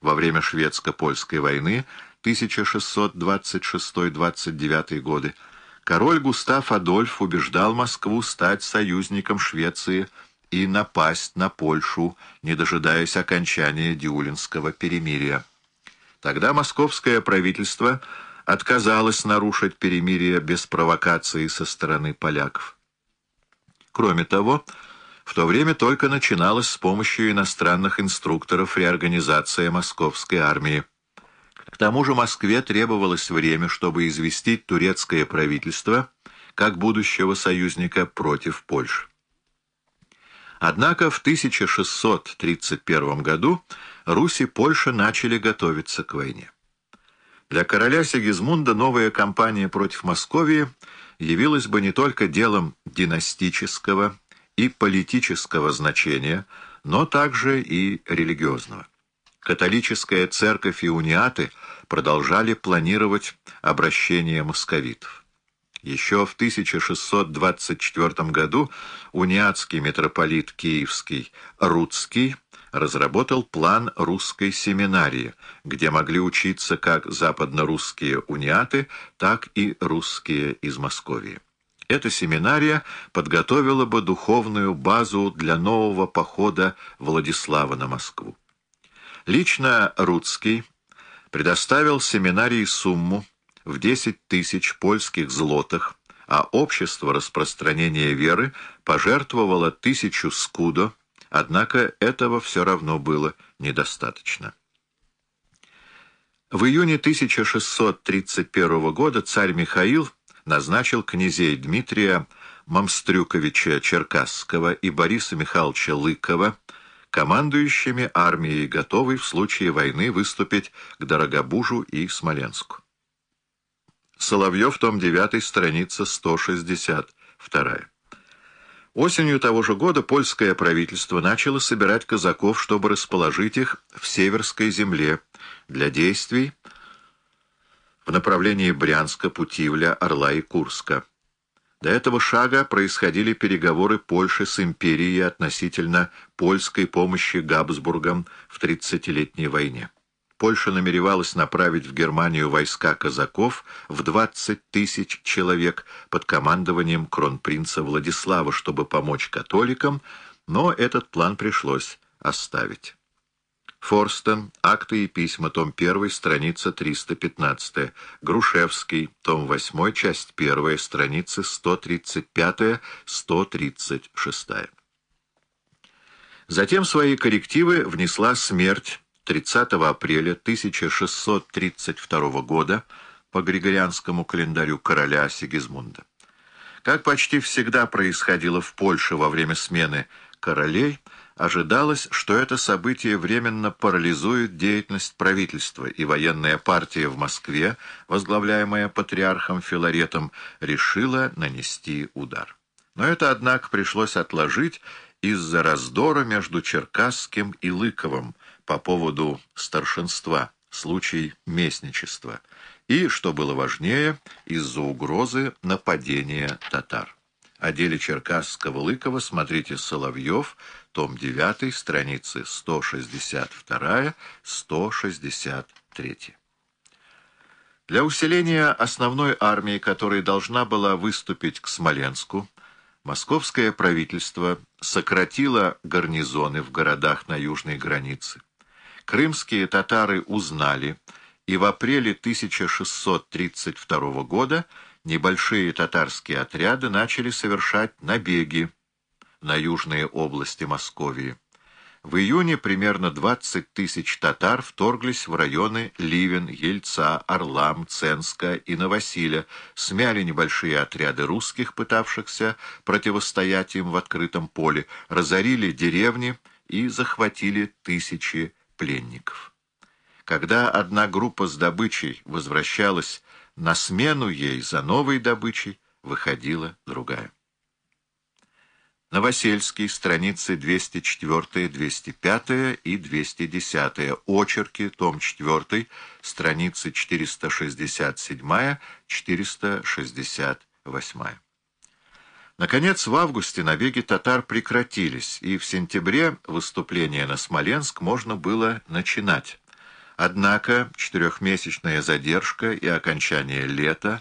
во время шведско-польской войны 1626-29 годы, король Густав Адольф убеждал Москву стать союзником Швеции и напасть на Польшу, не дожидаясь окончания Диулинского перемирия. Тогда московское правительство отказалось нарушить перемирие без провокации со стороны поляков. Кроме того, в то время только начиналась с помощью иностранных инструкторов реорганизация московской армии. К тому же Москве требовалось время, чтобы известить турецкое правительство как будущего союзника против Польши. Однако в 1631 году Русь и Польша начали готовиться к войне. Для короля Сигизмунда новая кампания против Московии явилась бы не только делом династического и политического значения, но также и религиозного. Католическая церковь и униаты продолжали планировать обращение московитов. Еще в 1624 году униатский митрополит Киевский Рудский разработал план русской семинарии, где могли учиться как западно-русские униаты, так и русские из Московии. Эта семинария подготовила бы духовную базу для нового похода Владислава на Москву. Лично Рудский предоставил семинарии сумму в 10 тысяч польских злотых, а общество распространения веры пожертвовало тысячу скудо, однако этого все равно было недостаточно. В июне 1631 года царь Михаил назначил князей Дмитрия Мамстрюковича Черкасского и Бориса Михайловича Лыкова командующими армией, готовой в случае войны выступить к Дорогобужу и Смоленску. Соловьев, том 9, страница 162. Осенью того же года польское правительство начало собирать казаков, чтобы расположить их в Северской земле для действий в направлении Брянска, Путивля, Орла и Курска. До этого шага происходили переговоры Польши с империей относительно польской помощи Габсбургам в тридцатилетней войне. Польша намеревалась направить в Германию войска казаков в 20 тысяч человек под командованием кронпринца Владислава, чтобы помочь католикам, но этот план пришлось оставить. Форстон, акты и письма, том 1, страница 315. Грушевский, том 8, часть 1, страницы 135-136. Затем свои коррективы внесла смерть 30 апреля 1632 года по Григорианскому календарю короля Сигизмунда. Как почти всегда происходило в Польше во время смены королей, ожидалось, что это событие временно парализует деятельность правительства, и военная партия в Москве, возглавляемая патриархом Филаретом, решила нанести удар. Но это, однако, пришлось отложить из-за раздора между Черкасским и Лыковым, по поводу старшинства, случай местничества, и, что было важнее, из-за угрозы нападения татар. О деле Черкасского Лыкова смотрите Соловьев, том 9, страницы 162-163. Для усиления основной армии, которая должна была выступить к Смоленску, московское правительство сократило гарнизоны в городах на южной границе. Крымские татары узнали, и в апреле 1632 года небольшие татарские отряды начали совершать набеги на южные области Московии. В июне примерно 20 тысяч татар вторглись в районы Ливен, Ельца, Орлам, Ценска и Новосиля, смяли небольшие отряды русских, пытавшихся противостоять им в открытом поле, разорили деревни и захватили тысячи пленников. Когда одна группа с добычей возвращалась на смену ей за новой добычей, выходила другая. Новосельский, страницы 204, 205 и 210, очерки, том 4, страницы 467, 468. Наконец, в августе набеги татар прекратились, и в сентябре выступление на Смоленск можно было начинать. Однако четырехмесячная задержка и окончание лета